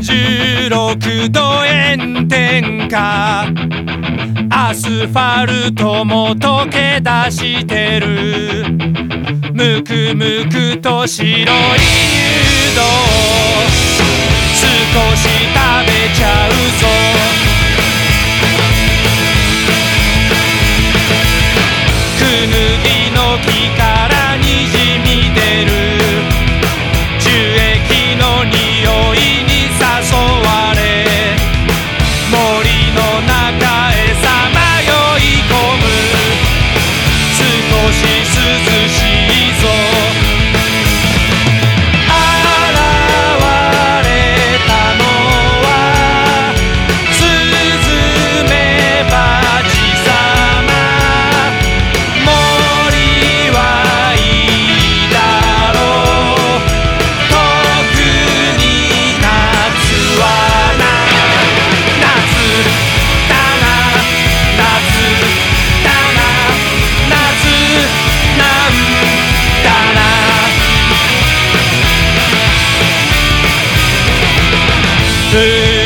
収録度炎天下。アスファルトも溶け出してる。むくむくと白い誘導少し食べちゃうぞ。くぬぎの木から você.